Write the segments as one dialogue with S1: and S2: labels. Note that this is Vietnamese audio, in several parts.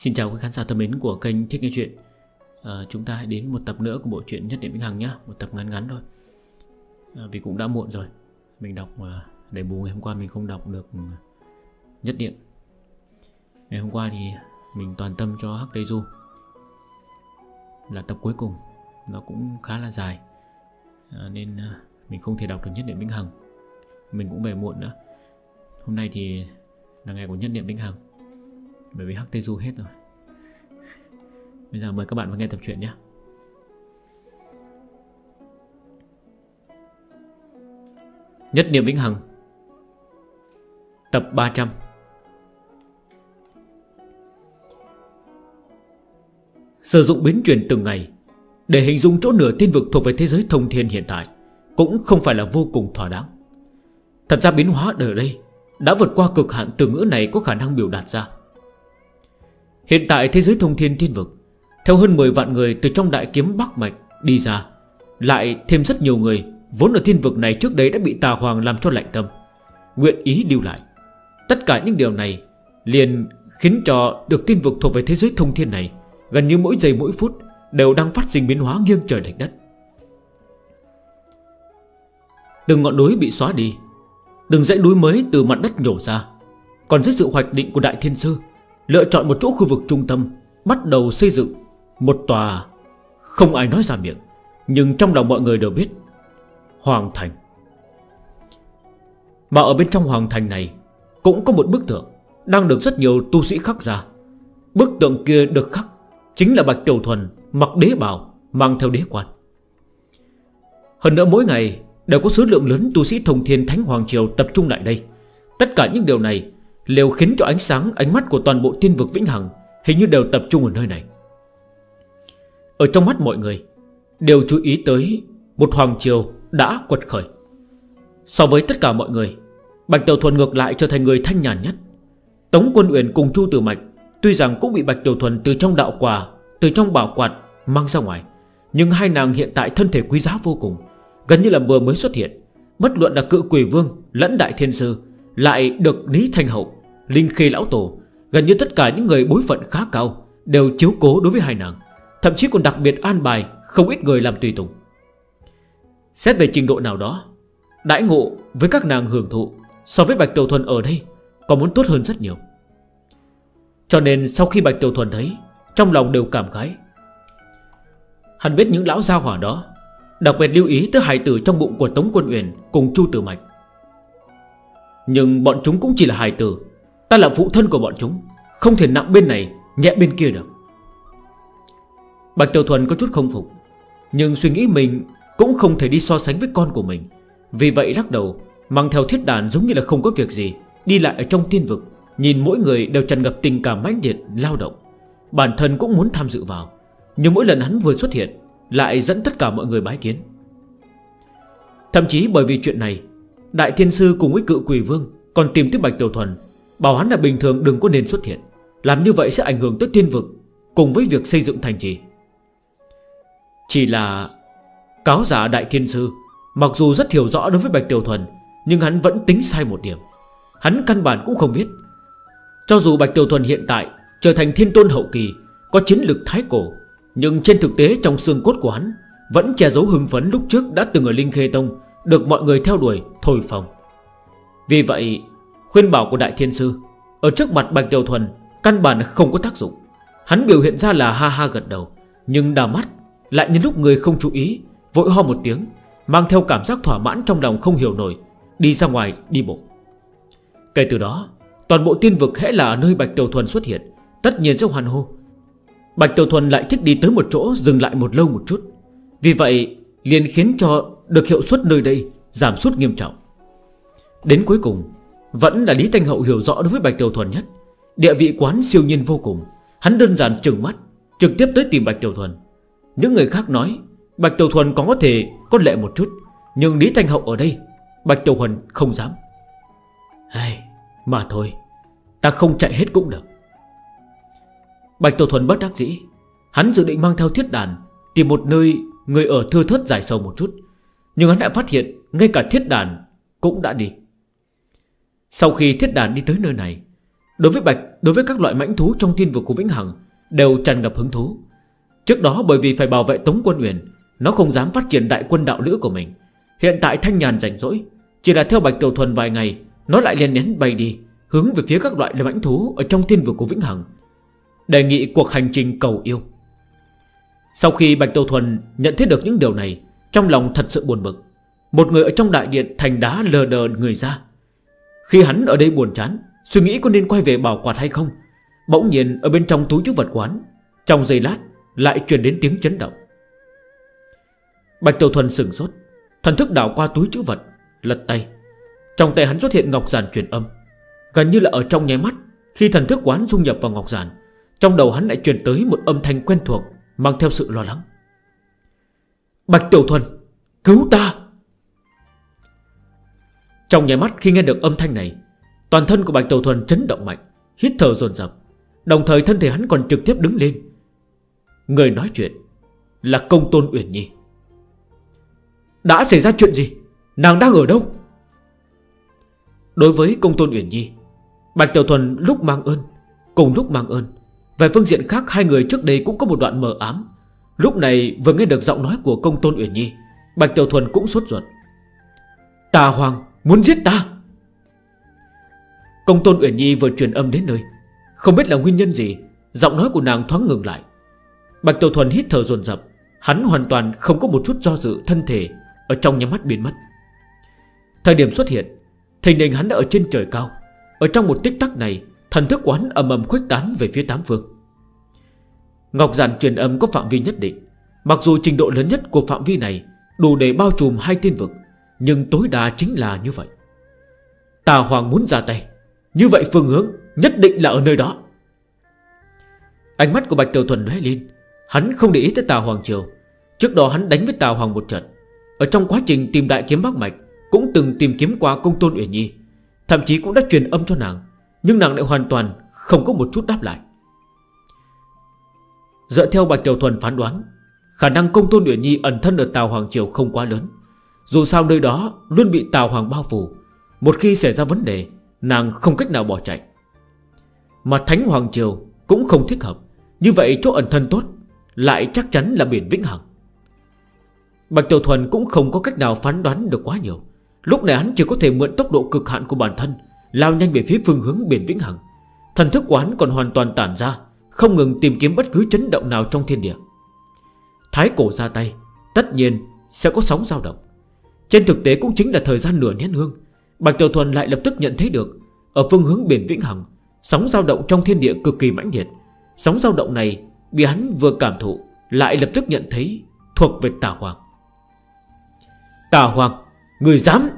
S1: Xin chào các khán giả thân mến của kênh Thích Nghe Chuyện. À, Chúng ta hãy đến một tập nữa của bộ truyện Nhất điện Vĩnh Hằng nhé. Một tập ngắn ngắn thôi. À, Vì cũng đã muộn rồi. Mình đọc à, để bù ngày hôm qua mình không đọc được ừ, Nhất điện Ngày hôm qua thì mình toàn tâm cho Hắc Tây Du. Là tập cuối cùng. Nó cũng khá là dài. À, Nên à, mình không thể đọc được Nhất điện Vĩnh Hằng. Mình cũng về muộn nữa. Hôm nay thì là ngày của Nhất điện Vĩnh Hằng bởi vì hắc tê du hết rồi. Bây giờ mời các bạn vào nghe tập truyện nhé. Nhất niệm vĩnh hằng, Tập 300 Sử dụng biến chuyển từng ngày Để hình dung chỗ nửa thiên vực thuộc về thế giới thông thiên hiện tại Cũng không phải là vô cùng thỏa đáng. Thật ra biến hóa ở đây Đã vượt qua cực hạn từ ngữ này có khả năng biểu đạt ra. Hiện tại thế giới thông thiên thiên vực, Theo hơn 10 vạn người từ trong đại kiếm Bắc Mạch đi ra, Lại thêm rất nhiều người Vốn ở thiên vực này trước đấy đã bị tà hoàng làm cho lạnh tâm, Nguyện ý lưu lại. Tất cả những điều này Liền khiến cho được thiên vực thuộc về thế giới thông thiên này Gần như mỗi giây mỗi phút Đều đang phát sinh biến hóa nghiêng trời lệch đất. Từng ngọn núi bị xóa đi, Từng dãy núi mới từ mặt đất nhổ ra, Còn dưới sự hoạch định của Đại Thiên Sư Lựa chọn một chỗ khu vực trung tâm, Bắt đầu xây dựng Một tòa Không ai nói ra miệng, Nhưng trong lòng mọi người đều biết, Hoàng Thành. Mà ở bên trong Hoàng Thành này, Cũng có một bức tượng Đang được rất nhiều tu sĩ khắc ra. Bức tượng kia được khắc Chính là Bạch triều Thuần Mặc đế bào, Mang theo đế quan. Hơn nữa mỗi ngày Đều có số lượng lớn tu sĩ thông thiên Thánh Hoàng Triều tập trung lại đây. Tất cả những điều này liều khiến cho ánh sáng, ánh mắt của toàn bộ thiên vực vĩnh hằng Hình như đều tập trung ở nơi này. Ở trong mắt mọi người, Đều chú ý tới Một hoàng triều đã quật khởi. So với tất cả mọi người, Bạch Tiểu Thuần ngược lại trở thành người thanh nhàn nhất. Tống Quân Uyển cùng Chu Tử Mạch Tuy rằng cũng bị Bạch Tiểu Thuần từ trong đạo quà, Từ trong bảo quạt mang ra ngoài, Nhưng hai nàng hiện tại thân thể quý giá vô cùng, Gần như là vừa mới xuất hiện. Bất luận là cự quỷ vương lẫn đại thiên sư lại được Lý Thanh Hậu, Linh khê Lão Tổ, Gần như tất cả những người bối phận khá cao Đều chiếu cố đối với hai nàng, Thậm chí còn đặc biệt an bài Không ít người làm tùy tùng. Xét về trình độ nào đó, Đãi ngộ với các nàng hưởng thụ So với Bạch Tiểu Thuần ở đây Còn muốn tốt hơn rất nhiều. Cho nên sau khi Bạch Tiểu Thuần thấy, Trong lòng đều cảm khái. Hắn biết những lão gia hỏa đó Đặc biệt lưu ý tới hài tử trong bụng của Tống Quân Uyển Cùng Chu Tử Mạch. Nhưng bọn chúng cũng chỉ là hài tử. Ta là phụ thân của bọn chúng, Không thể nặng bên này, nhẹ bên kia được. Bạch Tiểu Thuần có chút không phục, Nhưng suy nghĩ mình Cũng không thể đi so sánh với con của mình. Vì vậy lắc đầu, Mang theo thiết đàn giống như là không có việc gì, Đi lại ở trong thiên vực, Nhìn mỗi người đều tràn ngập tình cảm mãnh liệt, lao động. Bản thân cũng muốn tham dự vào, Nhưng mỗi lần hắn vừa xuất hiện, Lại dẫn tất cả mọi người bái kiến. Thậm chí bởi vì chuyện này Đại thiên sư cùng với cự quỷ vương Còn tìm tiếp Bạch Tiểu Thuần, Bảo hắn là bình thường đừng có nên xuất hiện. Làm như vậy sẽ ảnh hưởng tới thiên vực Cùng với việc xây dựng thành trì. Chỉ là Cáo giả đại thiên sư, Mặc dù rất hiểu rõ đối với Bạch Tiểu Thuần, Nhưng hắn vẫn tính sai một điểm. Hắn căn bản cũng không biết. Cho dù Bạch Tiểu Thuần hiện tại Trở thành thiên tôn hậu kỳ, Có chiến lực thái cổ, Nhưng trên thực tế trong xương cốt của hắn Vẫn che giấu hưng phấn lúc trước đã từng ở Linh Khê Tông được mọi người theo đuổi thổi phòng. Vì vậy, Khuyên bảo của Đại Thiên Sư, Ở trước mặt Bạch Tiểu Thuần, Căn bản không có tác dụng. Hắn biểu hiện ra là ha ha gật đầu, Nhưng đào mắt lại nhân lúc người không chú ý, Vội ho một tiếng, Mang theo cảm giác thỏa mãn trong lòng không hiểu nổi, Đi ra ngoài đi bộ. Kể từ đó, Toàn bộ tiên vực hẽ là nơi Bạch Tiểu Thuần xuất hiện, Tất nhiên sẽ hoàn hô. Bạch Tiểu Thuần lại thích đi tới một chỗ Dừng lại một lâu một chút. Vì vậy, liền khiến cho được hiệu suất nơi đây giảm sút nghiêm trọng. Đến cuối cùng, Vẫn là Lý Thanh Hậu hiểu rõ đối với Bạch Tiểu Thuần nhất, Địa vị quán siêu nhiên vô cùng. Hắn đơn giản trừng mắt, Trực tiếp tới tìm Bạch Tiểu Thuần. Những người khác nói, Bạch Tiểu Thuần còn có thể có lệ một chút, Nhưng Lý Thanh Hậu ở đây, Bạch Tiểu Thuần không dám. Hay Mà thôi, Ta không chạy hết cũng được. Bạch Tiểu Thuần bất đắc dĩ, Hắn dự định mang theo thiết đàn Tìm một nơi người ở thưa thớt dài sâu một chút. Nhưng hắn lại phát hiện Ngay cả thiết đàn cũng đã đi. Sau khi thiết đàn đi tới nơi này, Đối với Bạch, Đối với các loại mãnh thú trong thiên vực của Vĩnh Hằng Đều tràn ngập hứng thú. Trước đó bởi vì phải bảo vệ Tống Quân Uyển, Nó không dám phát triển đại quân đạo lữ của mình. Hiện tại thanh nhàn rảnh rỗi, Chỉ là theo Bạch Tiểu Thuần vài ngày, Nó lại liền nén bay đi, Hướng về phía các loại mãnh thú Ở trong thiên vực của Vĩnh Hằng. Đề nghị cuộc hành trình cầu yêu. Sau khi Bạch Tiểu Thuần nhận thấy được những điều này trong lòng thật sự buồn bực. Một người ở trong đại điện thành đá lờ đờ người ra. Khi hắn ở đây buồn chán, Suy nghĩ có nên quay về bảo quạt hay không, Bỗng nhiên ở bên trong túi chức vật quán, Trong giây lát lại truyền đến tiếng chấn động. Bạch Tiểu Thuần sửng sốt, Thần thức đảo qua túi chữ vật, Lật tay. Trong tay hắn xuất hiện ngọc giản truyền âm. Gần như là ở trong nháy mắt, Khi thần thức quán dung nhập vào ngọc giản, Trong đầu hắn lại truyền tới một âm thanh quen thuộc, Mang theo sự lo lắng. Bạch Tiểu Thuần, Cứu ta. Trong nhà mắt khi nghe được âm thanh này, Toàn thân của Bạch Tiểu Thuần chấn động mạnh, Hít thở dồn dập. Đồng thời thân thể hắn còn trực tiếp đứng lên. Người nói chuyện Là công tôn Uyển Nhi. Đã xảy ra chuyện gì? Nàng đang ở đâu? Đối với công tôn Uyển Nhi, Bạch Tiểu Thuần lúc mang ơn, Cùng lúc mang ơn, Về phương diện khác hai người trước đây cũng có một đoạn mờ ám. Lúc này vừa nghe được giọng nói của công tôn Uyển Nhi, Bạch Tiểu Thuần cũng sốt ruột. Tà Hoàng, muốn giết ta? Công tôn Uyển Nhi vừa truyền âm đến nơi, Không biết là nguyên nhân gì, Giọng nói của nàng thoáng ngừng lại. Bạch Tiểu Thuần hít thở dồn dập, Hắn hoàn toàn không có một chút do dự thân thể Ở trong nhà mắt biến mất. Thời điểm xuất hiện, Thình đình hắn đã ở trên trời cao. Ở trong một tích tắc này, Thần thức của hắn ầm ầm khuếch tán về phía tám phương. Ngọc giản truyền âm có phạm vi nhất định. Mặc dù trình độ lớn nhất của phạm vi này Đủ để bao trùm hai tiên vực, Nhưng tối đa chính là như vậy. Tà Hoàng muốn ra tay. Như vậy phương hướng nhất định là ở nơi đó. Ánh mắt của Bạch Tiểu Thuần lóe lên. Hắn không để ý tới Tà Hoàng Triều. Trước đó hắn đánh với Tà Hoàng một trận. Ở trong quá trình tìm đại kiếm Bắc Mạch, Cũng từng tìm kiếm qua công tôn Uyển Nhi. Thậm chí cũng đã truyền âm cho nàng, Nhưng nàng lại hoàn toàn không có một chút đáp lại. Dựa theo Bạch Tiểu Thuần phán đoán, Khả năng công tôn Nguyễn Nhi ẩn thân ở Tàu Hoàng Triều không quá lớn. Dù sao nơi đó luôn bị Tàu Hoàng bao phủ, Một khi xảy ra vấn đề, Nàng không cách nào bỏ chạy. Mà Thánh Hoàng Triều cũng không thích hợp, Như vậy chỗ ẩn thân tốt Lại chắc chắn là biển Vĩnh Hằng. Bạch Tiểu Thuần cũng không có cách nào phán đoán được quá nhiều. Lúc này hắn chỉ có thể mượn tốc độ cực hạn của bản thân, Lao nhanh về phía phương hướng biển Vĩnh Hằng. Thần thức quán còn hoàn toàn tản ra không ngừng tìm kiếm bất cứ chấn động nào trong thiên địa. Thái cổ ra tay, Tất nhiên sẽ có sóng dao động. Trên thực tế cũng chính là thời gian nửa nén hương, Bạch Tiểu Thuần lại lập tức nhận thấy được, Ở phương hướng biển Vĩnh Hằng, Sóng dao động trong thiên địa cực kỳ mãnh liệt. Sóng dao động này bị hắn vừa cảm thụ, Lại lập tức nhận thấy Thuộc về Tà Hoàng. Tà Hoàng, Người dám?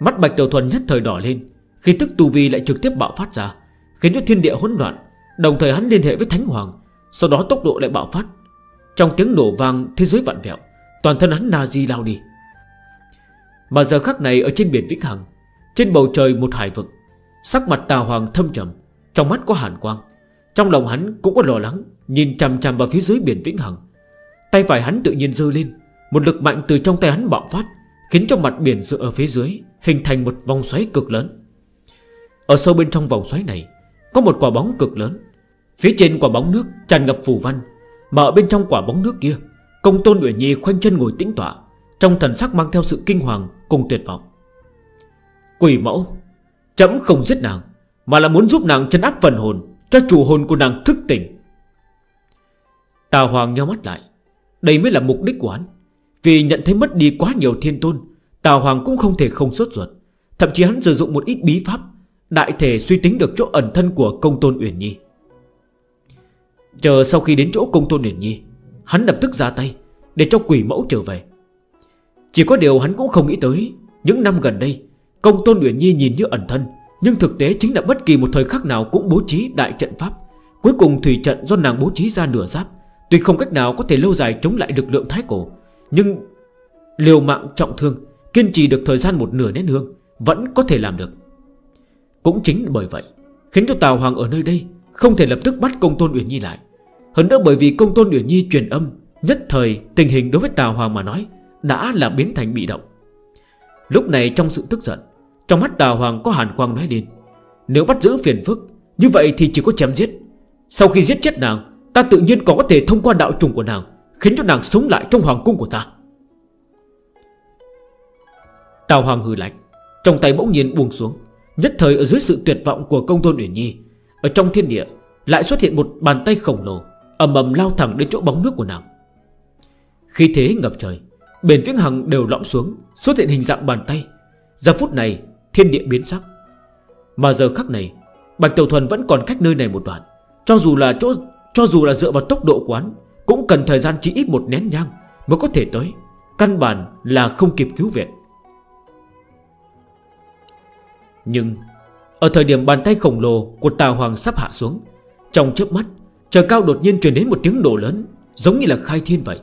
S1: Mắt Bạch Tiểu Thuần nhất thời đỏ lên, Khi tức tu vi lại trực tiếp bạo phát ra, Khiến cho thiên địa hỗn loạn Đồng thời hắn liên hệ với Thánh Hoàng. Sau đó tốc độ lại bạo phát. Trong tiếng nổ vang, thế giới vạn vẹo. Toàn thân hắn Nazi lao đi. Mà giờ khắc này ở trên biển Vĩnh Hằng, Trên bầu trời một hải vực, Sắc mặt tà hoàng thâm trầm, Trong mắt có hàn quang. Trong lòng hắn cũng có lo lắng, Nhìn chằm chằm vào phía dưới biển Vĩnh Hằng. Tay phải hắn tự nhiên dơ lên, Một lực mạnh từ trong tay hắn bạo phát, Khiến cho mặt biển dựa ở phía dưới Hình thành một vòng xoáy cực lớn. Ở sâu bên trong vòng xoáy này, Có một quả bóng cực lớn. Phía trên quả bóng nước tràn ngập phù văn, Mà bên trong quả bóng nước kia, Công tôn Nguyễn Nhi khoanh chân ngồi tĩnh tỏa Trong thần sắc mang theo sự kinh hoàng cùng tuyệt vọng. Quỷ mẫu, Chấm không giết nàng, Mà là muốn giúp nàng chân áp phần hồn Cho chủ hồn của nàng thức tỉnh. Tà Hoàng nhau mắt lại, Đây mới là mục đích của hắn. Vì nhận thấy mất đi quá nhiều thiên tôn, Tà Hoàng cũng không thể không sốt ruột. Thậm chí hắn sử dụng một ít bí pháp, Đại thể suy tính được chỗ ẩn thân của công tôn Uyển Nhi. Chờ sau khi đến chỗ công tôn điển nhi, Hắn lập tức ra tay Để cho quỷ mẫu trở về. Chỉ có điều hắn cũng không nghĩ tới, Những năm gần đây, Công tôn điển nhi nhìn như ẩn thân, Nhưng thực tế chính là bất kỳ một thời khắc nào Cũng bố trí đại trận pháp. Cuối cùng thủy trận do nàng bố trí ra nửa giáp, Tuy không cách nào có thể lâu dài chống lại lực lượng thái cổ, Nhưng liều mạng trọng thương, Kiên trì được thời gian một nửa nén hương Vẫn có thể làm được. Cũng chính bởi vậy, Khiến cho Tào Hoàng ở nơi đây Không thể lập tức bắt công tôn Uyển Nhi lại. Hơn nữa bởi vì công tôn Uyển Nhi truyền âm, Nhất thời tình hình đối với Tào Hoàng mà nói Đã là biến thành bị động. Lúc này trong sự tức giận, Trong mắt Tào Hoàng có hàn quang nói lên. Nếu bắt giữ phiền phức, Như vậy thì chỉ có chém giết. Sau khi giết chết nàng, Ta tự nhiên còn có thể thông qua đạo trùng của nàng, Khiến cho nàng sống lại trong hoàng cung của ta. Tào Hoàng hừ lạnh, Trong tay bỗng nhiên buông xuống. Nhất thời ở dưới sự tuyệt vọng của công tôn Uyển Nhi, Ở trong thiên địa Lại xuất hiện một bàn tay khổng lồ ầm ầm lao thẳng đến chỗ bóng nước của nàng. Khi thế ngập trời, Bền vĩnh hằng đều lõm xuống, Xuất hiện hình dạng bàn tay. Giờ phút này, thiên địa biến sắc. Mà giờ khắc này, Bạch Tiểu Thuần vẫn còn cách nơi này một đoạn. Cho dù là chỗ, cho dù là dựa vào tốc độ quán, Cũng cần thời gian chỉ ít một nén nhang Mới có thể tới. Căn bản là không kịp cứu viện. Nhưng, Ở thời điểm bàn tay khổng lồ của tà hoàng sắp hạ xuống, Trong chớp mắt Trời cao đột nhiên truyền đến một tiếng nổ lớn, Giống như là khai thiên vậy.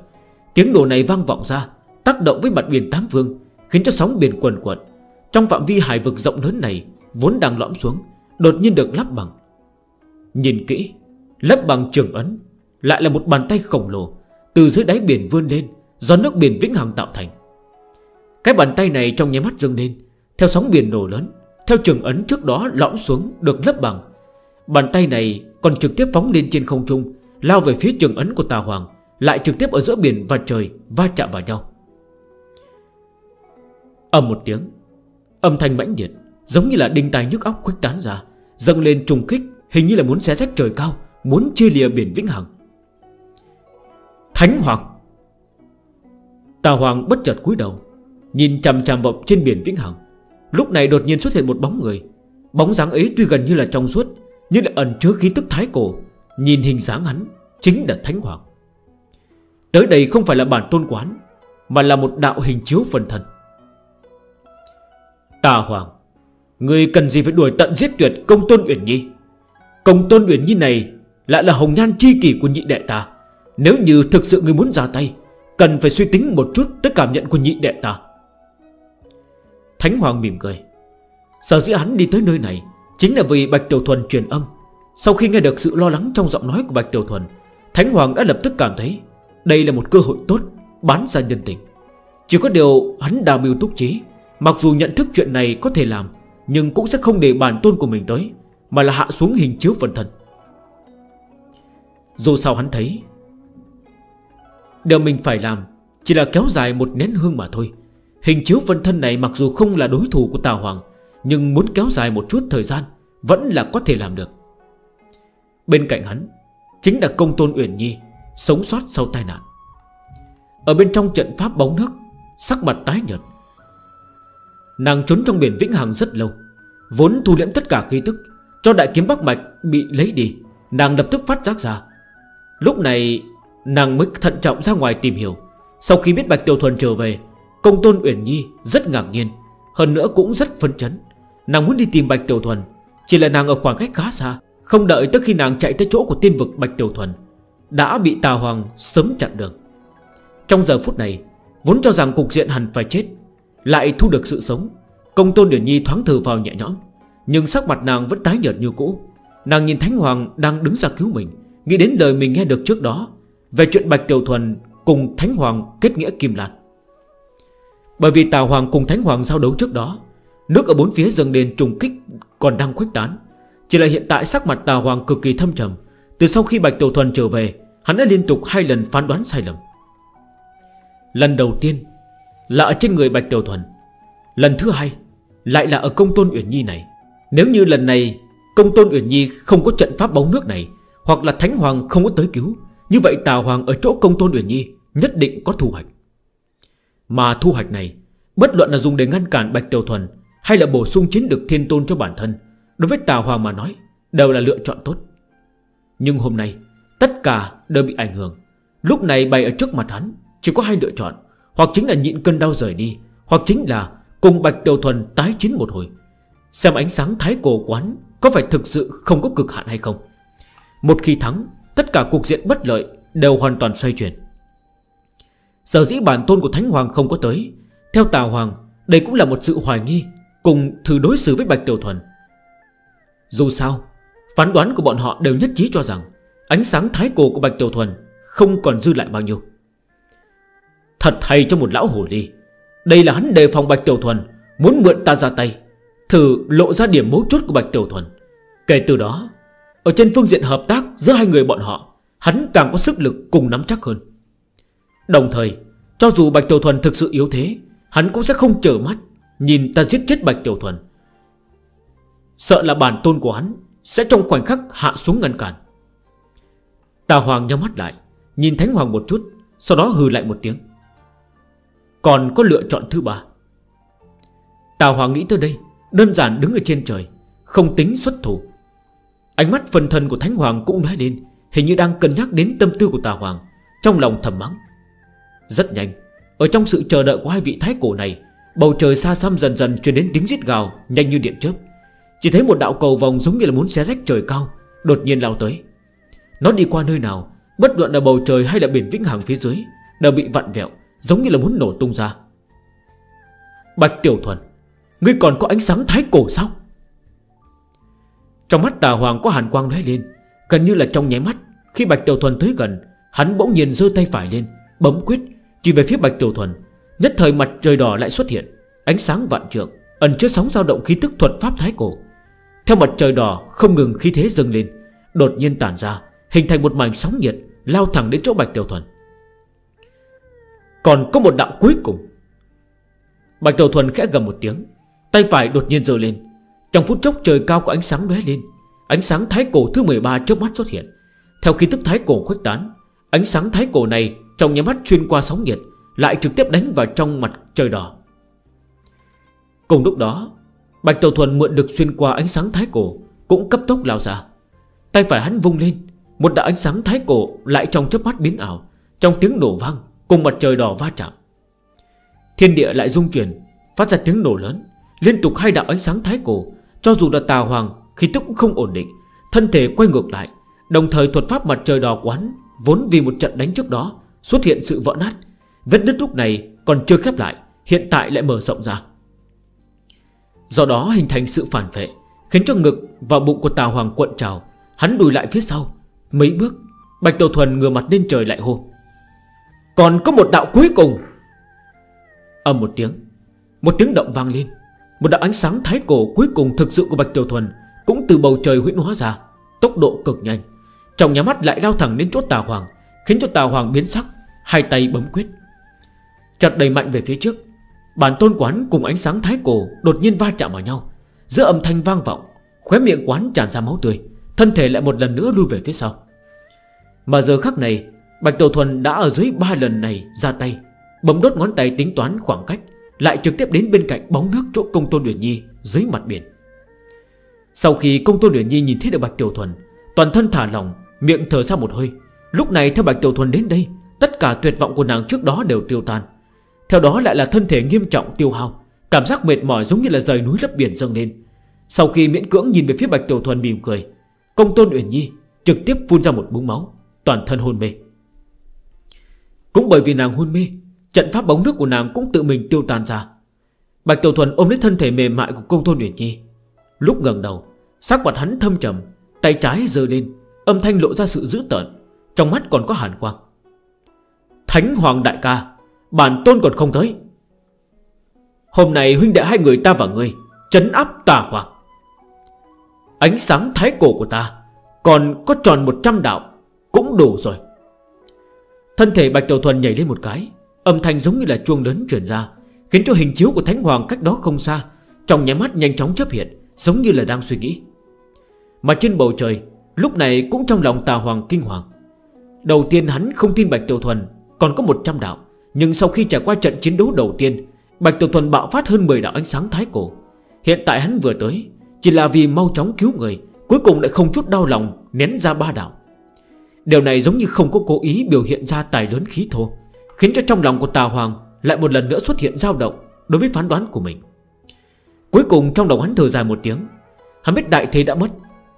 S1: Tiếng nổ này vang vọng ra, Tác động với mặt biển Tám phương, Khiến cho sóng biển quần quần Trong phạm vi hải vực rộng lớn này, Vốn đang lõm xuống, Đột nhiên được lắp bằng. Nhìn kỹ, Lắp bằng trường ấn, Lại là một bàn tay khổng lồ, Từ dưới đáy biển vươn lên, Do nước biển vĩnh hằng tạo thành. Cái bàn tay này trong nháy mắt dâng lên, Theo sóng biển nổ lớn, Theo trường ấn trước đó lõm xuống được lấp bằng Bàn tay này còn trực tiếp phóng lên trên không trung, Lao về phía trường ấn của tà hoàng, Lại trực tiếp ở giữa biển và trời Va chạm vào nhau. Âm một tiếng, Âm thanh mãnh liệt, Giống như là đinh tai nhức óc khuếch tán ra, Dâng lên trùng kích, Hình như là muốn xé rách trời cao, Muốn chia lìa biển vĩnh hằng. Thánh hoàng. Tà hoàng bất chợt cúi đầu, Nhìn chằm chằm vào trên biển vĩnh hằng. Lúc này đột nhiên xuất hiện một bóng người. Bóng dáng ấy tuy gần như là trong suốt nhưng lại ẩn chứa khí tức thái cổ, Nhìn hình dáng hắn Chính là Thánh Hoàng. Tới đây không phải là bản tôn quán, Mà là một đạo hình chiếu phần thần. Tà Hoàng, Người cần gì phải đuổi tận giết tuyệt công tôn Uyển Nhi? Công tôn Uyển Nhi này Lại là hồng nhan chi kỷ của nhị đệ ta. Nếu như thực sự người muốn ra tay, Cần phải suy tính một chút tới cảm nhận của nhị đệ ta. Thánh Hoàng mỉm cười. Sở dĩ hắn đi tới nơi này Chính là vì Bạch Tiểu Thuần truyền âm. Sau khi nghe được sự lo lắng trong giọng nói của Bạch Tiểu Thuần, Thánh Hoàng đã lập tức cảm thấy Đây là một cơ hội tốt, Bán ra nhân tình. Chỉ có điều hắn đào mưu túc trí, Mặc dù nhận thức chuyện này có thể làm, Nhưng cũng sẽ không để bản tôn của mình tới, Mà là hạ xuống hình chiếu phần thần. Dù sao hắn thấy, Điều mình phải làm Chỉ là kéo dài một nén hương mà thôi. Hình chiếu phân thân này mặc dù không là đối thủ của Tào Hoàng nhưng muốn kéo dài một chút thời gian, Vẫn là có thể làm được. Bên cạnh hắn, Chính là công tôn Uyển Nhi Sống sót sau tai nạn. Ở bên trong trận pháp bóng nước, Sắc mặt tái nhợt. Nàng trốn trong biển Vĩnh Hằng rất lâu, Vốn thu liễm tất cả khí tức, Cho đại kiếm Bắc Mạch bị lấy đi, Nàng lập tức phát giác ra. Lúc này, nàng mới thận trọng ra ngoài tìm hiểu. Sau khi biết Bạch Tiểu Thuần trở về, Công tôn Uyển Nhi rất ngạc nhiên, Hơn nữa cũng rất phân chấn. Nàng muốn đi tìm Bạch Tiểu Thuần. Chỉ là nàng ở khoảng cách khá xa, Không đợi tới khi nàng chạy tới chỗ của tiên vực Bạch Tiểu Thuần, Đã bị Tà Hoàng sớm chặn được Trong giờ phút này, Vốn cho rằng cục diện hẳn phải chết, Lại thu được sự sống. Công tôn Điển Nhi thoáng thử vào nhẹ nhõm, Nhưng sắc mặt nàng vẫn tái nhợt như cũ. Nàng nhìn Thánh Hoàng đang đứng ra cứu mình, Nghĩ đến lời mình nghe được trước đó Về chuyện Bạch Tiểu Thuần cùng Thánh Hoàng kết nghĩa Kim Lan. Bởi vì Tà Hoàng cùng Thánh Hoàng giao đấu trước đó Nước ở bốn phía dâng lên trùng kích, Còn đang khuếch tán. Chỉ là hiện tại sắc mặt tà hoàng cực kỳ thâm trầm. Từ sau khi Bạch Tiểu Thuần trở về, Hắn đã liên tục hai lần phán đoán sai lầm. Lần đầu tiên Là ở trên người Bạch Tiểu Thuần. Lần thứ hai Lại là ở công tôn Uyển Nhi này. Nếu như lần này công tôn Uyển Nhi không có trận pháp bóng nước này, Hoặc là Thánh Hoàng không có tới cứu, Như vậy Tà Hoàng ở chỗ công tôn Uyển Nhi Nhất định có thu hoạch. Mà thu hoạch này, Bất luận là dùng để ngăn cản Bạch Tiểu Thuần hay là bổ sung chiến được thiên tôn cho bản thân? Đối với tà hoàng mà nói, Đều là lựa chọn tốt. Nhưng hôm nay, tất cả đều bị ảnh hưởng. Lúc này bày ở trước mặt hắn, Chỉ có hai lựa chọn. Hoặc chính là nhịn cơn đau rời đi, Hoặc chính là cùng Bạch Tiểu Thuần tái chiến một hồi. Xem ánh sáng thái cổ quán Có phải thực sự không có cực hạn hay không. Một khi thắng, Tất cả cục diện bất lợi đều hoàn toàn xoay chuyển. Giờ dĩ bản tôn của Thánh Hoàng không có tới, Theo Tà Hoàng, Đây cũng là một sự hoài nghi. Cùng thử đối xử với Bạch Tiểu Thuần. Dù sao, Phán đoán của bọn họ đều nhất trí cho rằng Ánh sáng thái cổ của Bạch Tiểu Thuần Không còn dư lại bao nhiêu. Thật hay cho một lão hồ ly, Đây là hắn đề phòng Bạch Tiểu Thuần Muốn mượn ta ra tay, Thử lộ ra điểm mấu chốt của Bạch Tiểu Thuần. Kể từ đó, Ở trên phương diện hợp tác giữa hai người bọn họ, Hắn càng có sức lực cùng nắm chắc hơn. Đồng thời, Cho dù Bạch Tiểu Thuần thực sự yếu thế, Hắn cũng sẽ không trở mắt Nhìn ta giết chết Bạch Tiểu Thuần. Sợ là bản tôn của hắn Sẽ trong khoảnh khắc hạ xuống ngăn cản. Tà Hoàng nhắm mắt lại, Nhìn Thánh Hoàng một chút, Sau đó hừ lại một tiếng. Còn có lựa chọn thứ ba. Tà Hoàng nghĩ tới đây, Đơn giản đứng ở trên trời, Không tính xuất thủ. Ánh mắt phần thân của Thánh Hoàng cũng nói lên, Hình như đang cân nhắc đến tâm tư của Tà Hoàng, Trong lòng thầm mắng. Rất nhanh, Ở trong sự chờ đợi của hai vị thái cổ này Bầu trời xa xăm dần dần chuyển đến tiếng giết gào, Nhanh như điện chớp. Chỉ thấy một đạo cầu vòng giống như là muốn xé rách trời cao, Đột nhiên lao tới. Nó đi qua nơi nào, Bất luận là bầu trời hay là biển vĩnh hằng phía dưới, Đều bị vặn vẹo, Giống như là muốn nổ tung ra. Bạch Tiểu Thuần, Ngươi còn có ánh sáng thái cổ sao? Trong mắt tà hoàng có hàn quang lóe lên, Gần như là trong nháy mắt, Khi Bạch Tiểu Thuần tới gần, Hắn bỗng nhiên dơ tay phải lên, Bấm quyết, Chỉ về phía Bạch Tiểu Thuần Nhất thời mặt trời đỏ lại xuất hiện, Ánh sáng vạn trượng, Ẩn chứa sóng dao động khí tức thuật pháp thái cổ. Theo mặt trời đỏ không ngừng khí thế dâng lên, Đột nhiên tản ra, Hình thành một mảnh sóng nhiệt, Lao thẳng đến chỗ Bạch Tiểu Thuần. Còn có một đạo cuối cùng. Bạch Tiểu Thuần khẽ gầm một tiếng, Tay phải đột nhiên dơ lên. Trong phút chốc trời cao có ánh sáng lóe lên, Ánh sáng thái cổ thứ 13 trước mắt xuất hiện. Theo khí tức thái cổ khuếch tán, Ánh sáng thái cổ này trong nhà mắt xuyên qua sóng nhiệt lại trực tiếp đánh vào trong mặt trời đỏ. Cùng lúc đó, Bạch Tàu Thuần mượn được xuyên qua ánh sáng thái cổ, Cũng cấp tốc lao ra. Tay phải hắn vung lên, Một đạo ánh sáng thái cổ lại trong chớp mắt biến ảo, Trong tiếng nổ vang, Cùng mặt trời đỏ va chạm. Thiên địa lại rung chuyển, Phát ra tiếng nổ lớn, Liên tục hai đạo ánh sáng thái cổ, Cho dù là tà hoàng khi tức cũng không ổn định, Thân thể quay ngược lại, Đồng thời thuật pháp mặt trời đỏ quán Vốn vì một trận đánh trước đó Xuất hiện sự vỡ nát Vết nứt lúc này còn chưa khép lại, Hiện tại lại mở rộng ra. Do đó hình thành sự phản vệ, Khiến cho ngực và bụng của Tào Hoàng cuộn trào. Hắn đùi lại phía sau, Mấy bước, Bạch Tiểu Thuần ngừa mặt lên trời lại hô. Còn có một đạo cuối cùng! Âm một tiếng Một tiếng động vang lên. Một đạo ánh sáng thái cổ cuối cùng thực sự của Bạch Tiểu Thuần Cũng từ bầu trời huyễn hóa ra, Tốc độ cực nhanh. Trong nhà mắt lại lao thẳng đến chỗ Tà Hoàng, Khiến cho Tà Hoàng biến sắc, Hai tay bấm quyết. Chặt đầy mạnh về phía trước. Bản tôn quán cùng ánh sáng thái cổ Đột nhiên va chạm vào nhau. Giữa âm thanh vang vọng, Khóe miệng quán tràn ra máu tươi, Thân thể lại một lần nữa lui về phía sau. Mà giờ khắc này, Bạch Tổ Thuần đã ở dưới ba lần này ra tay, Bấm đốt ngón tay tính toán khoảng cách, Lại trực tiếp đến bên cạnh bóng nước chỗ công tôn Uyển Nhi dưới mặt biển. Sau khi công tôn Uyển Nhi nhìn thấy được Bạch Tiểu Thuần, Toàn thân thả lỏng, Miệng thở ra một hơi. Lúc này theo Bạch Tiểu Thuần đến đây, Tất cả tuyệt vọng của nàng trước đó đều tiêu tan. Theo đó lại là thân thể nghiêm trọng, tiêu hao. Cảm giác mệt mỏi giống như là rời núi lấp biển dâng lên. Sau khi miễn cưỡng nhìn về phía Bạch Tiểu Thuần mỉm cười, Công tôn Uyển Nhi trực tiếp phun ra một búng máu, Toàn thân hôn mê. Cũng bởi vì nàng hôn mê, Trận pháp bóng nước của nàng cũng tự mình tiêu tan ra. Bạch Tiểu Thuần ôm lấy thân thể mềm mại của công tôn Uyển Nhi. Lúc ngần đầu, Sắc mặt hắn thâm trầm, Tay trái dơ lên, Âm thanh lộ ra sự dữ tợn, Trong mắt còn có hàn quang. Thánh Hoàng Đại Ca Bản tôn còn không tới. Hôm nay huynh đệ hai người ta và người Chấn áp tà hoàng Ánh sáng thái cổ của ta Còn có tròn 100 đạo Cũng đủ rồi. Thân thể Bạch Tiểu Thuần nhảy lên một cái, Âm thanh giống như là chuông lớn chuyển ra, Khiến cho hình chiếu của Thánh Hoàng cách đó không xa, Trong nháy mắt nhanh chóng chấp hiện, Giống như là đang suy nghĩ. Mà trên bầu trời, Lúc này cũng trong lòng tà hoàng kinh hoàng. Đầu tiên hắn không tin Bạch Tiểu Thuần Còn có 100 đạo. Nhưng sau khi trải qua trận chiến đấu đầu tiên, Bạch Tiểu Thuần bạo phát hơn 10 đạo ánh sáng thái cổ. Hiện tại hắn vừa tới, Chỉ là vì mau chóng cứu người, Cuối cùng lại không chút đau lòng, Nén ra ba đạo. Điều này giống như không có cố ý biểu hiện ra tài lớn khí thô, Khiến cho trong lòng của Tà Hoàng Lại một lần nữa xuất hiện dao động Đối với phán đoán của mình. Cuối cùng trong đầu hắn thở dài một tiếng. Hắn biết đại thế đã mất,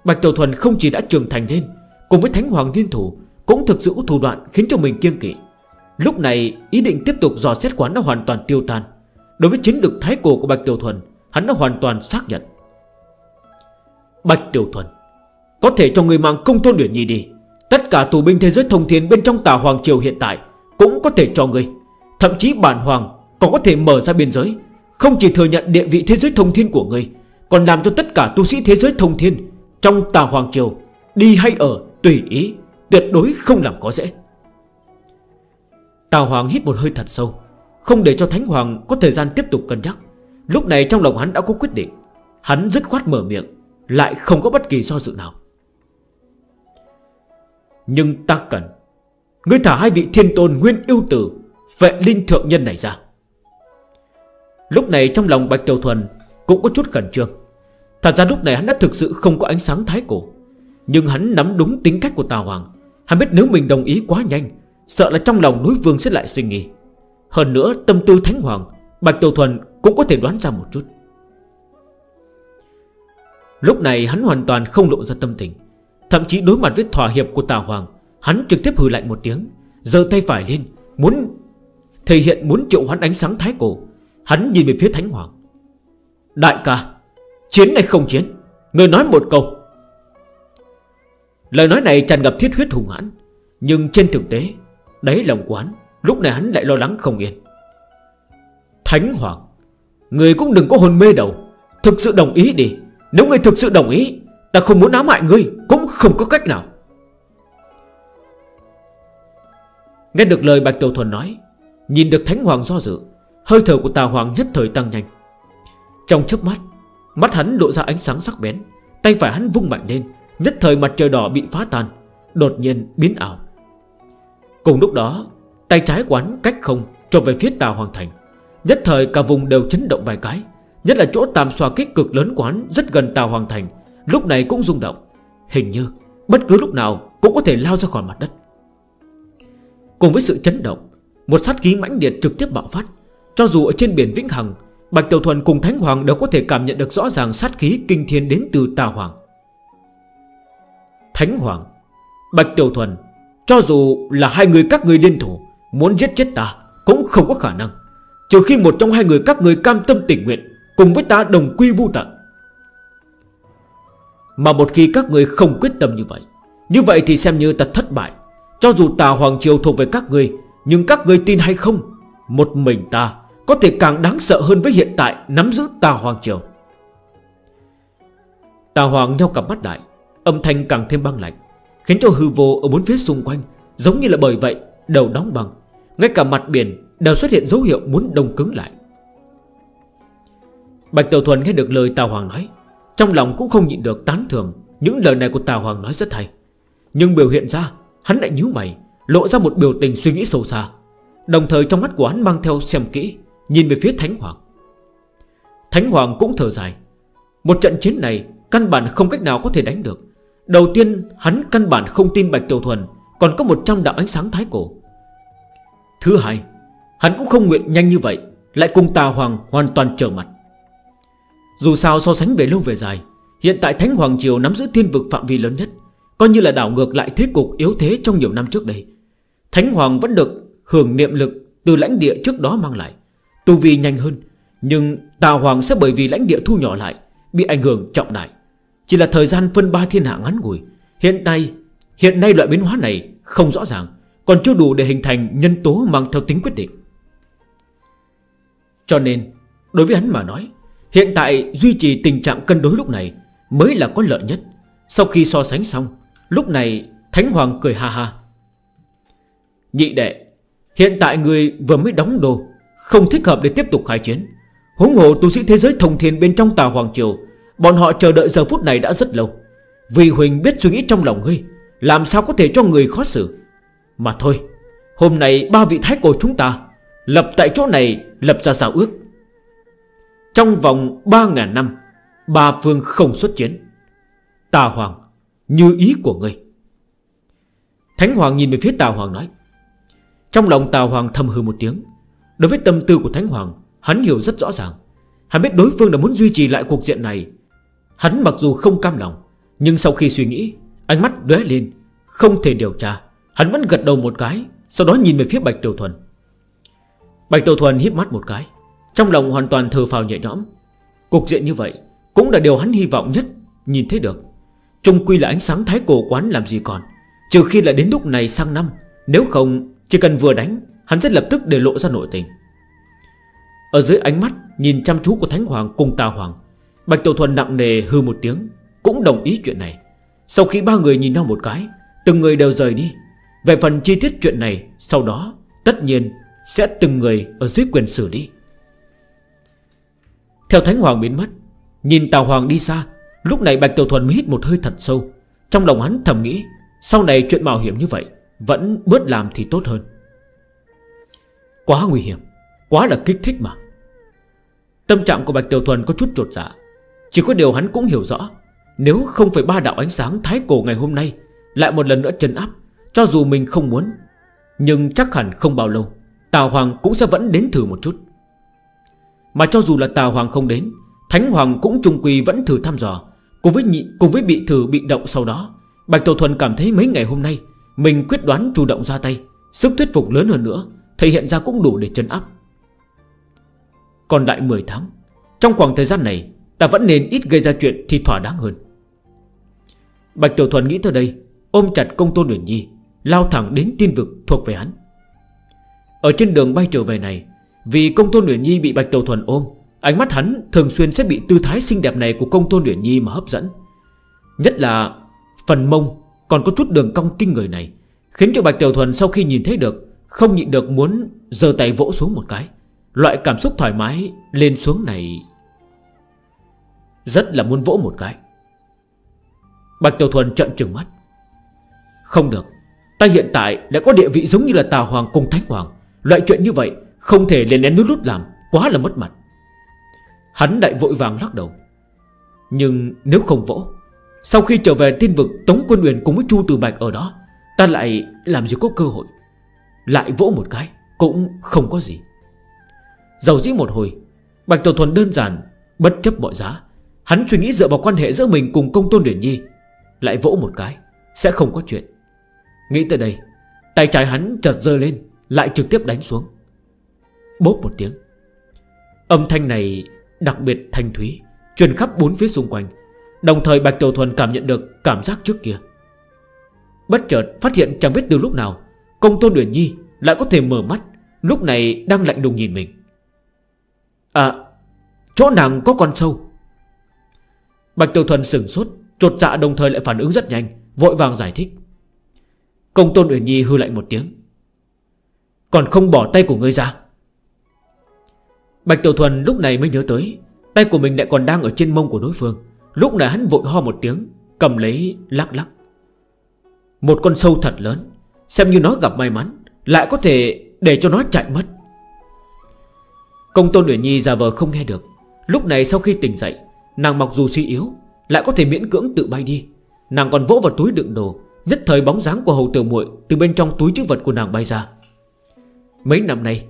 S1: Bạch Tiểu Thuần không chỉ đã trưởng thành lên, Cùng với Thánh Hoàng Liên Thủ Cũng thực sự thủ đoạn khiến cho mình kiêng kỵ. Lúc này, ý định tiếp tục dò xét quán đã hoàn toàn tiêu tan. Đối với chiến lực thái cổ của Bạch Tiểu Thuần, Hắn đã hoàn toàn xác nhận. Bạch Tiểu Thuần, Có thể cho người mang công tôn luyện nhi đi. Tất cả tù binh thế giới thông thiên bên trong tà Hoàng Triều hiện tại Cũng có thể cho người. Thậm chí bản Hoàng còn có thể mở ra biên giới. Không chỉ thừa nhận địa vị thế giới thông thiên của người, Còn làm cho tất cả tu sĩ thế giới thông thiên Trong tà Hoàng Triều Đi hay ở tùy ý, Tuyệt đối không làm có dễ. Tào Hoàng hít một hơi thật sâu, Không để cho Thánh Hoàng có thời gian tiếp tục cân nhắc. Lúc này trong lòng hắn đã có quyết định. Hắn dứt khoát mở miệng, Lại không có bất kỳ do dự nào. Nhưng ta cần, Ngươi thả hai vị thiên tôn nguyên yêu tử, Vệ linh thượng nhân này ra. Lúc này trong lòng Bạch Tiểu Thuần Cũng có chút khẩn trương. Thật ra lúc này hắn đã thực sự không có ánh sáng thái cổ. Nhưng hắn nắm đúng tính cách của Tào Hoàng. Hắn biết nếu mình đồng ý quá nhanh Sợ là trong lòng núi vương sẽ lại suy nghĩ. Hơn nữa, tâm tư thánh hoàng, Bạch Tiểu Thuần cũng có thể đoán ra một chút. Lúc này, hắn hoàn toàn không lộ ra tâm tình. Thậm chí đối mặt với thỏa hiệp của Tà Hoàng, Hắn trực tiếp hừ lạnh một tiếng Giờ tay phải lên, Muốn Thể hiện muốn triệu hoán ánh sáng thái cổ. Hắn nhìn về phía Thánh Hoàng. Đại ca, Chiến này không chiến? Người nói một câu. Lời nói này tràn ngập thiết huyết hùng hãn, Nhưng trên thực tế Đấy lòng quán, Lúc này hắn lại lo lắng không yên. Thánh Hoàng, Người cũng đừng có hồn mê đầu Thực sự đồng ý đi. Nếu người thực sự đồng ý, Ta không muốn ám hại ngươi Cũng không có cách nào. Nghe được lời Bạch Tiểu Thuần nói, Nhìn được Thánh Hoàng do dự, Hơi thở của Tà Hoàng nhất thời tăng nhanh. Trong chớp mắt Mắt hắn lộ ra ánh sáng sắc bén, Tay phải hắn vung mạnh lên, Nhất thời mặt trời đỏ bị phá tan, Đột nhiên biến ảo. Cùng lúc đó, Tay trái quán cách không trộm về phía tà hoàng thành. Nhất thời cả vùng đều chấn động vài cái. Nhất là chỗ tàm xòa kích cực lớn quán Rất gần tà hoàng thành, Lúc này cũng rung động. Hình như, bất cứ lúc nào cũng có thể lao ra khỏi mặt đất. Cùng với sự chấn động, Một sát khí mãnh liệt trực tiếp bạo phát. Cho dù ở trên biển Vĩnh Hằng, Bạch Tiểu Thuần cùng Thánh Hoàng đều có thể cảm nhận được rõ ràng sát khí kinh thiên đến từ Tà Hoàng. Thánh Hoàng, Bạch Tiểu Thuần cho dù là hai người các người liên thủ, Muốn giết chết ta Cũng không có khả năng. Trừ khi một trong hai người các người cam tâm tình nguyện Cùng với ta đồng quy vô tận. Mà một khi các người không quyết tâm như vậy Như vậy thì xem như ta thất bại. Cho dù ta Hoàng Triều thuộc về các người, Nhưng các người tin hay không, Một mình ta Có thể càng đáng sợ hơn với hiện tại Nắm giữ ta Hoàng Triều. Tà Hoàng nhau cặp mắt đại Âm thanh càng thêm băng lạnh. Khiến cho hư vô ở bốn phía xung quanh Giống như là bởi vậy đầu đóng bằng Ngay cả mặt biển đều xuất hiện dấu hiệu muốn đông cứng lại. Bạch Tiểu Thuần nghe được lời Tào Hoàng nói, Trong lòng cũng không nhịn được tán thưởng Những lời này của Tào Hoàng nói rất hay. Nhưng biểu hiện ra, Hắn lại nhíu mày, Lộ ra một biểu tình suy nghĩ sâu xa. Đồng thời trong mắt của hắn mang theo xem kỹ, Nhìn về phía Thánh Hoàng. Thánh Hoàng cũng thở dài, Một trận chiến này Căn bản không cách nào có thể đánh được. Đầu tiên, hắn căn bản không tin Bạch Tiểu Thuần, Còn có 100 đạo ánh sáng thái cổ. Thứ hai, Hắn cũng không nguyện nhanh như vậy, Lại cùng tà hoàng hoàn toàn trở mặt. Dù sao so sánh về lâu về dài, Hiện tại Thánh Hoàng Triều nắm giữ thiên vực phạm vi lớn nhất, Coi như là đảo ngược lại thế cục yếu thế trong nhiều năm trước đây. Thánh Hoàng vẫn được hưởng niệm lực từ lãnh địa trước đó mang lại. Tu vi nhanh hơn, Nhưng Tà Hoàng sẽ bởi vì lãnh địa thu nhỏ lại, Bị ảnh hưởng trọng đại. Chỉ là thời gian phân ba thiên hạ ngắn ngủi. Hiện tại Hiện nay loại biến hóa này không rõ ràng, Còn chưa đủ để hình thành nhân tố mang theo tính quyết định. Cho nên, Đối với hắn mà nói, Hiện tại duy trì tình trạng cân đối lúc này Mới là có lợi nhất. Sau khi so sánh xong, Lúc này Thánh Hoàng cười ha ha. Nhị đệ, Hiện tại người vừa mới đóng đồ, Không thích hợp để tiếp tục khai chiến. Hỗn hộ tu sĩ thế giới thông thiên bên trong tà Hoàng Triều Bọn họ chờ đợi giờ phút này đã rất lâu. Vì Huỳnh biết suy nghĩ trong lòng ngươi, Làm sao có thể cho người khó xử? Mà thôi, Hôm nay ba vị thái cổ chúng ta Lập tại chỗ này lập ra xảo ước. Trong vòng 3.000 năm, Ba phương không xuất chiến. Tà Hoàng, Như ý của ngươi. Thánh Hoàng nhìn về phía Tà Hoàng nói. Trong lòng Tà Hoàng thầm hư một tiếng. Đối với tâm tư của Thánh Hoàng, Hắn hiểu rất rõ ràng. Hắn biết đối phương đã muốn duy trì lại cuộc diện này Hắn mặc dù không cam lòng, Nhưng sau khi suy nghĩ, Ánh mắt đóe lên, Không thể điều tra. Hắn vẫn gật đầu một cái, Sau đó nhìn về phía Bạch Tiểu Thuần. Bạch Tiểu Thuần hít mắt một cái, Trong lòng hoàn toàn thờ phào nhẹ nhõm. Cục diện như vậy Cũng là điều hắn hy vọng nhất Nhìn thấy được. Trung quy là ánh sáng thái cổ quán làm gì còn, Trừ khi là đến lúc này sang năm, Nếu không, chỉ cần vừa đánh, Hắn sẽ lập tức để lộ ra nội tình. Ở dưới ánh mắt Nhìn chăm chú của Thánh Hoàng cùng Tà Hoàng Bạch Tiểu Thuần nặng nề hư một tiếng, Cũng đồng ý chuyện này. Sau khi ba người nhìn nhau một cái, Từng người đều rời đi. Về phần chi tiết chuyện này, Sau đó, tất nhiên sẽ từng người ở dưới quyền xử đi. Theo Thánh Hoàng biến mất, Nhìn Tào Hoàng đi xa, Lúc này Bạch Tiểu Thuần mới hít một hơi thật sâu. Trong lòng hắn thầm nghĩ, Sau này chuyện mạo hiểm như vậy, Vẫn bớt làm thì tốt hơn. Quá nguy hiểm, Quá là kích thích mà. Tâm trạng của Bạch Tiểu Thuần có chút trột dạ. Chỉ có điều hắn cũng hiểu rõ Nếu không phải ba đạo ánh sáng thái cổ ngày hôm nay Lại một lần nữa trấn áp Cho dù mình không muốn Nhưng chắc hẳn không bao lâu Tào Hoàng cũng sẽ vẫn đến thử một chút. Mà cho dù là Tào Hoàng không đến Thánh Hoàng cũng trung quỳ vẫn thử thăm dò Cùng với, nhị, cùng với bị thử bị động sau đó Bạch Tổ Thuần cảm thấy mấy ngày hôm nay Mình quyết đoán chủ động ra tay Sức thuyết phục lớn hơn nữa Thể hiện ra cũng đủ để chân áp. Còn đại 10 tháng Trong khoảng thời gian này Ta vẫn nên ít gây ra chuyện thì thỏa đáng hơn. Bạch Tiểu Thuần nghĩ tới đây, Ôm chặt công tôn Nguyễn Nhi, Lao thẳng đến tiên vực thuộc về hắn. Ở trên đường bay trở về này, Vì công tôn Nguyễn Nhi bị Bạch Tiểu Thuần ôm, Ánh mắt hắn thường xuyên sẽ bị tư thái xinh đẹp này Của công tôn Nguyễn Nhi mà hấp dẫn. Nhất là phần mông Còn có chút đường cong kinh người này, Khiến cho Bạch Tiểu Thuần sau khi nhìn thấy được, Không nhịn được muốn giờ tay vỗ xuống một cái. Loại cảm xúc thoải mái lên xuống này rất là muốn vỗ một cái. Bạch Tiểu Thuần trận trừng mắt. Không được. Ta hiện tại đã có địa vị giống như là Tà Hoàng cùng Thánh Hoàng. Loại chuyện như vậy Không thể lên lén nút lút làm. Quá là mất mặt. Hắn đại vội vàng lắc đầu. Nhưng nếu không vỗ, Sau khi trở về thiên vực Tống Quân Uyển cùng với Chu Từ Bạch ở đó, Ta lại làm gì có cơ hội. Lại vỗ một cái Cũng không có gì. Dầu dĩ một hồi, Bạch Tiểu Thuần đơn giản Bất chấp mọi giá Hắn suy nghĩ dựa vào quan hệ giữa mình cùng công tôn Điển Nhi, Lại vỗ một cái, Sẽ không có chuyện. Nghĩ tới đây, Tay trái hắn chợt rơi lên, Lại trực tiếp đánh xuống. Bốp một tiếng. Âm thanh này, đặc biệt thanh thúy, Truyền khắp bốn phía xung quanh, Đồng thời Bạch Tiểu Thuần cảm nhận được cảm giác trước kia. Bất chợt phát hiện chẳng biết từ lúc nào, Công tôn Điển Nhi lại có thể mở mắt, Lúc này đang lạnh đùng nhìn mình. À Chỗ nàng có con sâu. Bạch Tiểu Thuần sửng sốt, Chột dạ đồng thời lại phản ứng rất nhanh, Vội vàng giải thích. Công Tôn Uyển Nhi hư lạnh một tiếng. Còn không bỏ tay của người ra. Bạch Tiểu Thuần lúc này mới nhớ tới, Tay của mình lại còn đang ở trên mông của đối phương. Lúc này hắn vội ho một tiếng, Cầm lấy, lắc lắc. Một con sâu thật lớn, Xem như nó gặp may mắn, Lại có thể để cho nó chạy mất. Công Tôn Uyển Nhi giả vờ không nghe được. Lúc này sau khi tỉnh dậy Nàng mặc dù suy yếu, Lại có thể miễn cưỡng tự bay đi. Nàng còn vỗ vào túi đựng đồ, Nhất thời bóng dáng của hầu tiểu muội Từ bên trong túi chữ vật của nàng bay ra. Mấy năm nay,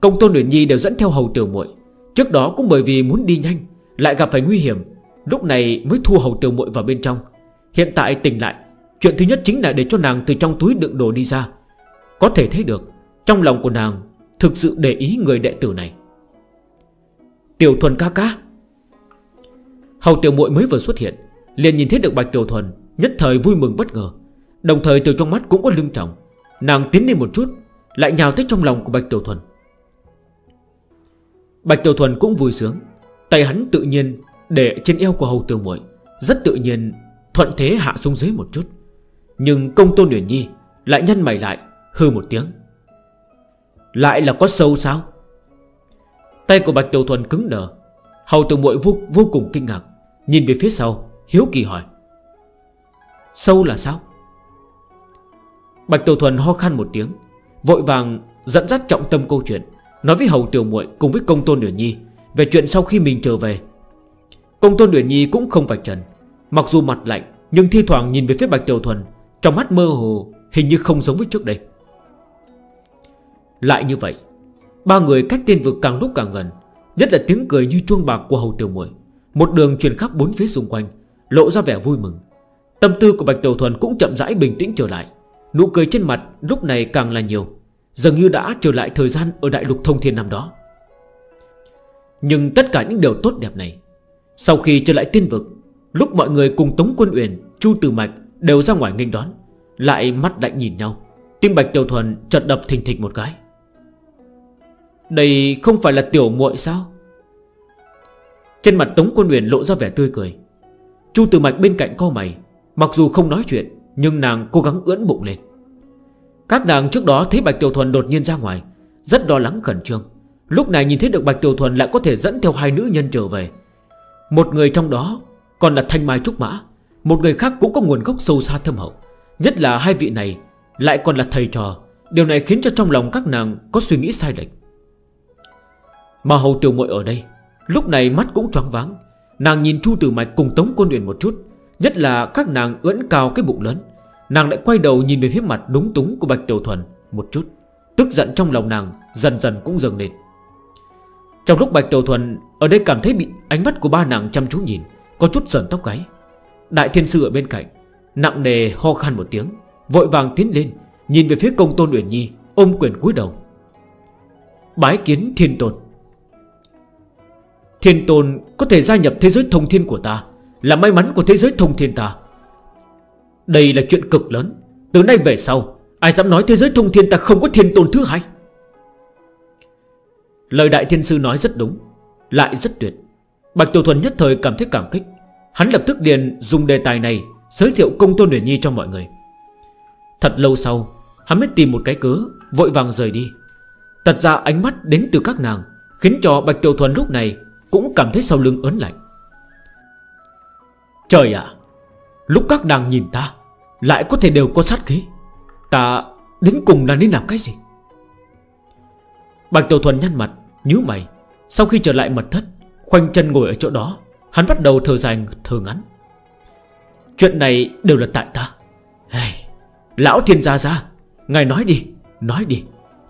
S1: Công tôn Nguyễn Nhi đều dẫn theo hầu tiểu muội. Trước đó cũng bởi vì muốn đi nhanh, Lại gặp phải nguy hiểm, Lúc này mới thu hầu tiểu muội vào bên trong. Hiện tại tỉnh lại, Chuyện thứ nhất chính là để cho nàng từ trong túi đựng đồ đi ra. Có thể thấy được, Trong lòng của nàng Thực sự để ý người đệ tử này. Tiểu thuần ca ca Hầu tiểu muội mới vừa xuất hiện Liền nhìn thấy được Bạch Tiểu Thuần Nhất thời vui mừng bất ngờ. Đồng thời từ trong mắt cũng có lưng trọng. Nàng tiến lên một chút Lại nhào tới trong lòng của Bạch Tiểu Thuần. Bạch Tiểu Thuần cũng vui sướng. Tay hắn tự nhiên để trên eo của hầu tiểu muội Rất tự nhiên thuận thế hạ xuống dưới một chút. Nhưng công tôn Nguyễn Nhi Lại nhăn mày lại hư một tiếng. Lại là có sâu sao? Tay của Bạch Tiểu Thuần cứng nở Hầu tiểu muội vô, vô cùng kinh ngạc. Nhìn về phía sau, Hiếu kỳ hỏi. Sâu là sao? Bạch Tiểu Thuần ho khan một tiếng, Vội vàng dẫn dắt trọng tâm câu chuyện, Nói với Hầu Tiểu muội cùng với Công Tôn Uyển Nhi Về chuyện sau khi mình trở về. Công Tôn Uyển Nhi cũng không vạch trần, Mặc dù mặt lạnh Nhưng thi thoảng nhìn về phía Bạch Tiểu Thuần, Trong mắt mơ hồ hình như không giống với trước đây. Lại như vậy, Ba người cách tiên vực càng lúc càng gần, Nhất là tiếng cười như chuông bạc của Hầu Tiểu muội. Một đường truyền khắp bốn phía xung quanh, Lộ ra vẻ vui mừng. Tâm tư của Bạch Tiểu Thuần cũng chậm rãi bình tĩnh trở lại. Nụ cười trên mặt lúc này càng là nhiều, Dường như đã trở lại thời gian Ở đại lục thông thiên năm đó. Nhưng tất cả những điều tốt đẹp này, Sau khi trở lại tiên vực, Lúc mọi người cùng Tống Quân Uyển, Chu Từ Mạch đều ra ngoài nghênh đón, Lại mắt lạnh nhìn nhau. Tim Bạch Tiểu Thuần chợt đập thình thịch một cái. Đây không phải là tiểu muội sao? Trên mặt Tống Quân Uyển lộ ra vẻ tươi cười. Chu Tử Mạch bên cạnh co mày, Mặc dù không nói chuyện, Nhưng nàng cố gắng ưỡn bụng lên. Các nàng trước đó thấy Bạch Tiểu Thuần đột nhiên ra ngoài, Rất lo lắng khẩn trương. Lúc này nhìn thấy được Bạch Tiểu Thuần lại có thể dẫn theo hai nữ nhân trở về. Một người trong đó còn là Thanh Mai Trúc Mã, Một người khác cũng có nguồn gốc sâu xa thâm hậu. Nhất là hai vị này Lại còn là thầy trò, Điều này khiến cho trong lòng các nàng có suy nghĩ sai lệch. Mà hầu tiểu muội ở đây Lúc này mắt cũng choáng váng. Nàng nhìn Chu Tử Mạch cùng Tống Quân Uyển một chút, Nhất là các nàng ưỡn cao cái bụng lớn. Nàng lại quay đầu nhìn về phía mặt đúng túng của Bạch Tiểu Thuần Một chút. Tức giận trong lòng nàng dần dần cũng dần lên. Trong lúc Bạch Tiểu Thuần Ở đây cảm thấy bị ánh mắt của ba nàng chăm chú nhìn, Có chút sờn tóc gáy. Đại Thiên Sư ở bên cạnh, Nặng nề ho khan một tiếng, Vội vàng tiến lên, Nhìn về phía công tôn Uyển Nhi, Ôm quyền cúi đầu. Bái kiến Thiên Tôn. Thiên tôn có thể gia nhập thế giới thông thiên của ta, Là may mắn của thế giới thông thiên ta. Đây là chuyện cực lớn. Từ nay về sau, Ai dám nói thế giới thông thiên ta không có thiên tôn thứ hai? Lời đại thiên sư nói rất đúng, Lại rất tuyệt. Bạch Tiểu Thuần nhất thời cảm thấy cảm kích. Hắn lập tức liền dùng đề tài này Giới thiệu công tôn Nguyễn Nhi cho mọi người. Thật lâu sau, Hắn mới tìm một cái cớ, Vội vàng rời đi. Thật ra ánh mắt đến từ các nàng, Khiến cho Bạch Tiểu Thuần lúc này cũng cảm thấy sau lưng ớn lạnh. Trời ạ Lúc các nàng nhìn ta Lại có thể đều có sát khí. Ta đến cùng là nên làm cái gì? Bạch Tiểu Thuần nhăn mặt nhớ mày. Sau khi trở lại mật thất Khoanh chân ngồi ở chỗ đó Hắn bắt đầu thở dài thở ngắn. Chuyện này đều là tại ta. Hey, Lão thiên gia gia Ngài nói đi Nói đi.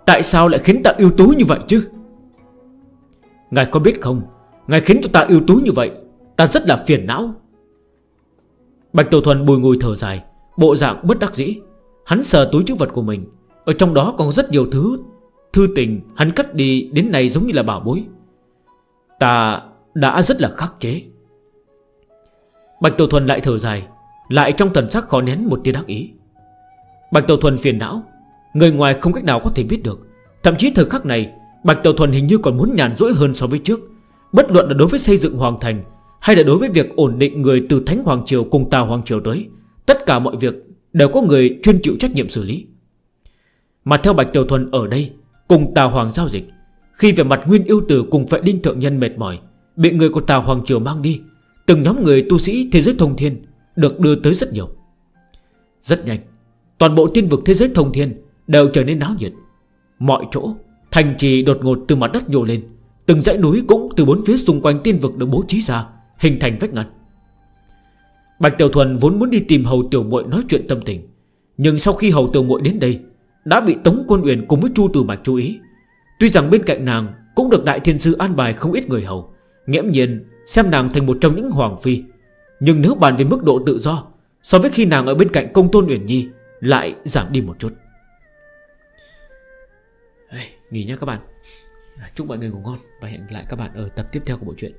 S1: Tại sao lại khiến ta yêu tú như vậy chứ? Ngài có biết không Ngài khiến cho ta ưu tú như vậy, Ta rất là phiền não. Bạch Tổ Thuần bùi ngùi thở dài, Bộ dạng bất đắc dĩ. Hắn sờ túi chữ vật của mình, Ở trong đó còn rất nhiều thứ, Thư tình hắn cắt đi đến nay giống như là bảo bối. Ta đã rất là khắc chế. Bạch Tổ Thuần lại thở dài, Lại trong thần sắc khó nén một tia đắc ý. Bạch Tổ Thuần phiền não, Người ngoài không cách nào có thể biết được. Thậm chí thời khắc này, Bạch Tổ Thuần hình như còn muốn nhàn rỗi hơn so với trước. Bất luận là đối với xây dựng hoàng thành, Hay là đối với việc ổn định người từ Thánh Hoàng Triều cùng Tàu Hoàng Triều tới, Tất cả mọi việc đều có người chuyên chịu trách nhiệm xử lý. Mà theo Bạch Tiểu Thuần ở đây, Cùng Tàu Hoàng giao dịch, Khi về mặt Nguyên Yêu Tử cùng Phệ Đinh Thượng Nhân mệt mỏi, Bị người của Tàu Hoàng Triều mang đi, Từng nhóm người tu sĩ thế giới thông thiên Được đưa tới rất nhiều. Rất nhanh, Toàn bộ tiên vực thế giới thông thiên Đều trở nên náo nhiệt. Mọi chỗ, Thành trì đột ngột từ mặt đất nhô lên Từng dãy núi cũng từ bốn phía xung quanh tiên vực được bố trí ra Hình thành vách ngăn. Bạch Tiểu Thuần vốn muốn đi tìm Hầu Tiểu Muội nói chuyện tâm tình Nhưng sau khi Hầu Tiểu Muội đến đây Đã bị Tống Quân Uyển cùng với Chu Tử Mạch chú ý. Tuy rằng bên cạnh nàng Cũng được Đại Thiên Sư an bài không ít người hầu Nghiễm nhiên xem nàng thành một trong những hoàng phi Nhưng nếu bàn về mức độ tự do So với khi nàng ở bên cạnh công tôn Uyển Nhi Lại giảm đi một chút. Hey, Nghỉ nha các bạn. Chúc mọi người ngủ ngon và hẹn gặp lại các bạn ở tập tiếp theo của bộ truyện.